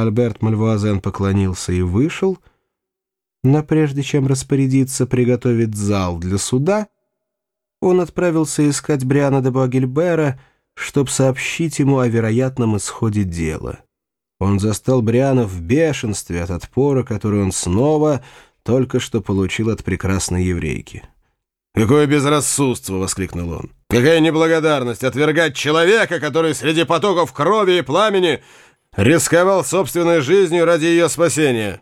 Альберт Мальвуазен поклонился и вышел, но прежде чем распорядиться приготовить зал для суда, он отправился искать Бриана де Багельбера, чтобы сообщить ему о вероятном исходе дела. Он застал Бриана в бешенстве от отпора, который он снова только что получил от прекрасной еврейки. «Какое безрассудство!» — воскликнул он. «Какая неблагодарность отвергать человека, который среди потоков крови и пламени рисковал собственной жизнью ради ее спасения!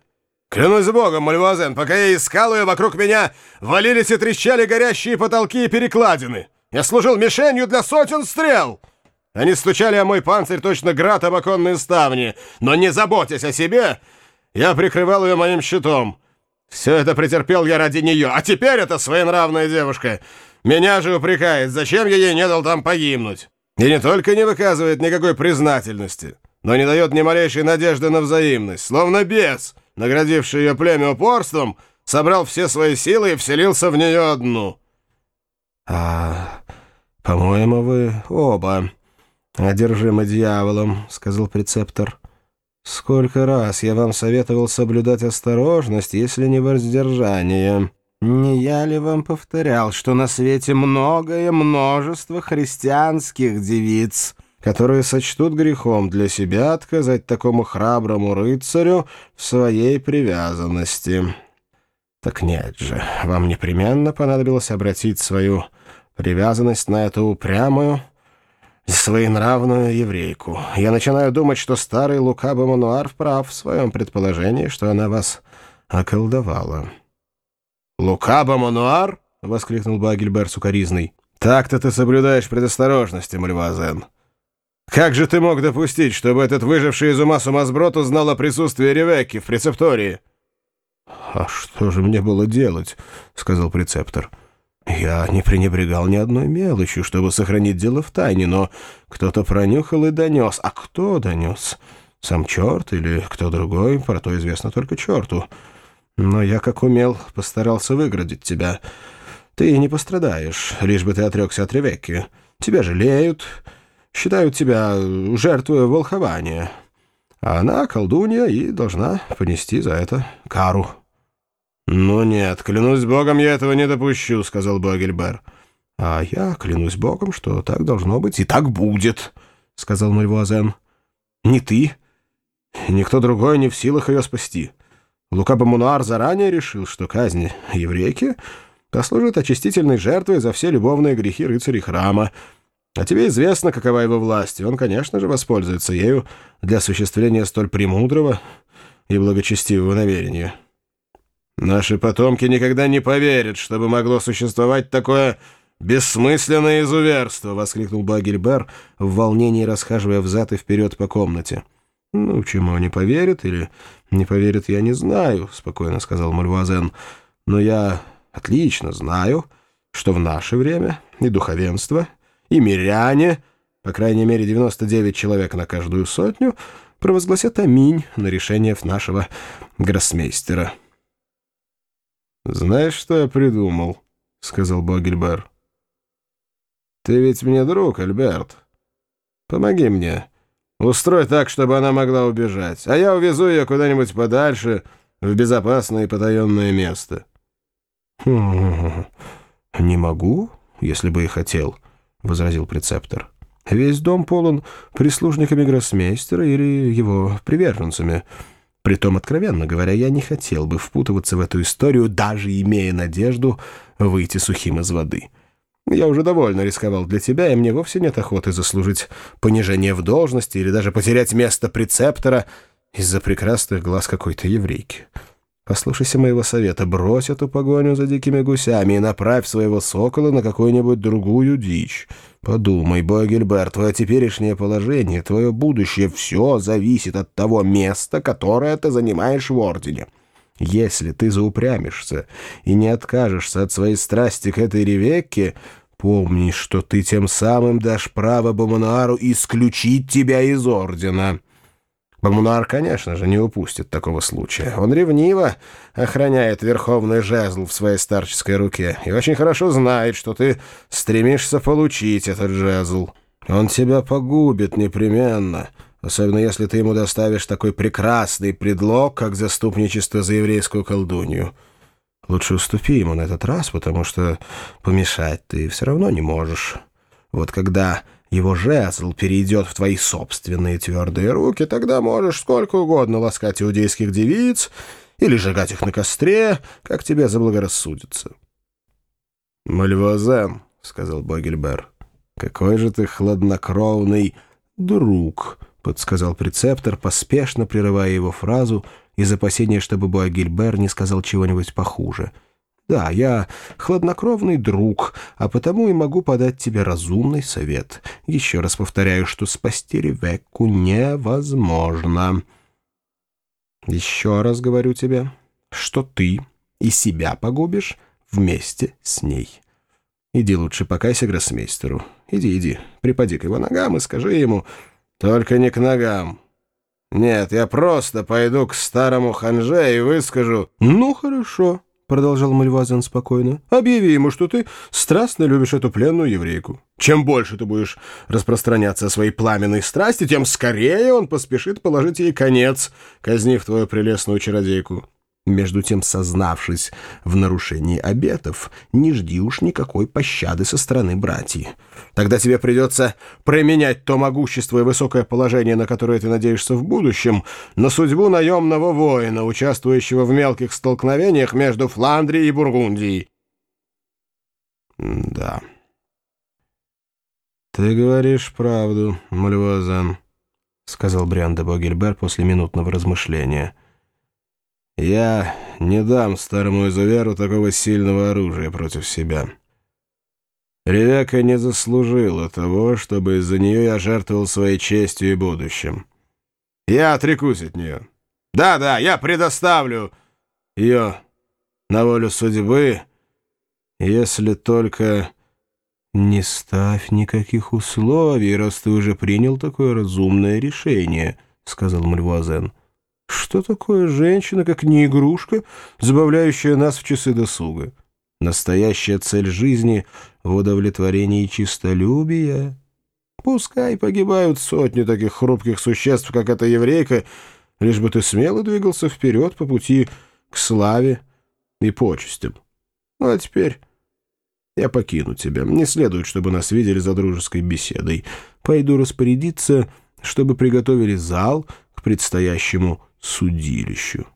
Клянусь богом, Мальвуазен, пока я искал ее, вокруг меня валились и трещали горящие потолки и перекладины! Я служил мишенью для сотен стрел!» Они стучали о мой панцирь точно град об оконные ставни, но не заботясь о себе, я прикрывал ее моим щитом. Все это претерпел я ради нее, а теперь эта своенравная девушка меня же упрекает, зачем я ей не дал там погибнуть. И не только не выказывает никакой признательности, но не дает ни малейшей надежды на взаимность, словно бес, наградивший ее племя упорством, собрал все свои силы и вселился в нее одну. «А, по-моему, вы оба одержимы дьяволом», — сказал прецептор. Сколько раз я вам советовал соблюдать осторожность, если не воздержание. Не я ли вам повторял, что на свете многое множество христианских девиц, которые сочтут грехом для себя отказать такому храброму рыцарю в своей привязанности? Так нет же, вам непременно понадобилось обратить свою привязанность на эту упрямую, своенравную еврейку. Я начинаю думать, что старый Лука Бомануар прав в своем предположении, что она вас околдовала». «Лука Бомануар?» — воскликнул Багельбер сукоризный. «Так-то ты соблюдаешь предосторожности, Мальвазен. Как же ты мог допустить, чтобы этот выживший из ума сумасброд узнал о присутствии Ревекки в прецептории?» «А что же мне было делать?» — сказал прецептор. Я не пренебрегал ни одной мелочью, чтобы сохранить дело в тайне, но кто-то пронюхал и донес. А кто донес? Сам черт или кто другой, про то известно только черту. Но я, как умел, постарался выградить тебя. Ты не пострадаешь, лишь бы ты отрекся от Ревекки. Тебя жалеют, считают тебя жертвой волхования. А она колдунья и должна понести за это кару». «Ну нет, клянусь богом, я этого не допущу», — сказал Багельбер. «А я клянусь богом, что так должно быть и так будет», — сказал Мальвуазен. «Ни ты, никто другой не в силах ее спасти. Лука Бамунуар заранее решил, что казнь еврейки послужит очистительной жертвой за все любовные грехи рыцарей храма. А тебе известно, какова его власть, и он, конечно же, воспользуется ею для осуществления столь премудрого и благочестивого намерения». Наши потомки никогда не поверят, чтобы могло существовать такое бессмысленное изуверство!» — воскликнул Багельбер в волнении, расхаживая взад и вперед по комнате. «Ну, чему они поверят или не поверят, я не знаю», — спокойно сказал Мальвуазен. «Но я отлично знаю, что в наше время и духовенство, и миряне, по крайней мере 99 человек на каждую сотню, провозгласят аминь на решение нашего гроссмейстера». «Знаешь, что я придумал?» — сказал Богельбер. «Ты ведь мне друг, Альберт. Помоги мне. Устрой так, чтобы она могла убежать, а я увезу ее куда-нибудь подальше, в безопасное и потаенное место». «Хм, «Не могу, если бы и хотел», — возразил прецептор. «Весь дом полон прислужниками гроссмейстера или его приверженцами». Притом, откровенно говоря, я не хотел бы впутываться в эту историю, даже имея надежду выйти сухим из воды. Я уже довольно рисковал для тебя, и мне вовсе нет охоты заслужить понижение в должности или даже потерять место прецептора из-за прекрасных глаз какой-то еврейки. Послушайся моего совета, брось эту погоню за дикими гусями и направь своего сокола на какую-нибудь другую дичь. Подумай, Богельбер, твое теперешнее положение, твое будущее — все зависит от того места, которое ты занимаешь в Ордене. Если ты заупрямишься и не откажешься от своей страсти к этой Ревекке, помни, что ты тем самым дашь право Бомонуару исключить тебя из Ордена». Бомунар, конечно же, не упустит такого случая. Он ревниво охраняет верховный жезл в своей старческой руке и очень хорошо знает, что ты стремишься получить этот жезл. Он тебя погубит непременно, особенно если ты ему доставишь такой прекрасный предлог, как заступничество за еврейскую колдунью. Лучше уступи ему на этот раз, потому что помешать ты все равно не можешь. Вот когда его жезл перейдет в твои собственные твердые руки, тогда можешь сколько угодно ласкать иудейских девиц или сжигать их на костре, как тебе заблагорассудится. «Мальвазен», — сказал Богельбер, — «какой же ты хладнокровный друг», — подсказал прецептор, поспешно прерывая его фразу из опасения, чтобы Буагильбер не сказал чего-нибудь похуже — да, я хладнокровный друг, а потому и могу подать тебе разумный совет. Еще раз повторяю, что спасти Ревекку невозможно. Еще раз говорю тебе, что ты и себя погубишь вместе с ней. Иди лучше покайся гроссмейстеру. Иди, иди, припади к его ногам и скажи ему, только не к ногам. Нет, я просто пойду к старому ханже и выскажу. Ну, хорошо. — продолжал Мальвазен спокойно, — «объяви ему, что ты страстно любишь эту пленную еврейку. Чем больше ты будешь распространяться о своей пламенной страсти, тем скорее он поспешит положить ей конец, казнив твою прелестную чародейку. Между тем, сознавшись в нарушении обетов, не жди уж никакой пощады со стороны братьев. Тогда тебе придется променять то могущество и высокое положение, на которое ты надеешься в будущем, на судьбу наемного воина, участвующего в мелких столкновениях между Фландрией и Бургундией. «Да. Ты говоришь правду, Мальвазан», — сказал Бриан де Богельбер после минутного размышления. — я не дам старому изуверу такого сильного оружия против себя. Ревека не заслужила того, чтобы из-за нее я жертвовал своей честью и будущим. Я отрекусь от нее. Да-да, я предоставлю ее на волю судьбы, если только не ставь никаких условий, раз ты уже принял такое разумное решение, — сказал Мальвуазен. — что такое женщина, как не игрушка, забавляющая нас в часы досуга? Настоящая цель жизни — в удовлетворении чистолюбия. Пускай погибают сотни таких хрупких существ, как эта еврейка, лишь бы ты смело двигался вперед по пути к славе и почестям. Ну, а теперь я покину тебя. Не следует, чтобы нас видели за дружеской беседой. Пойду распорядиться, чтобы приготовили зал к предстоящему судилищу.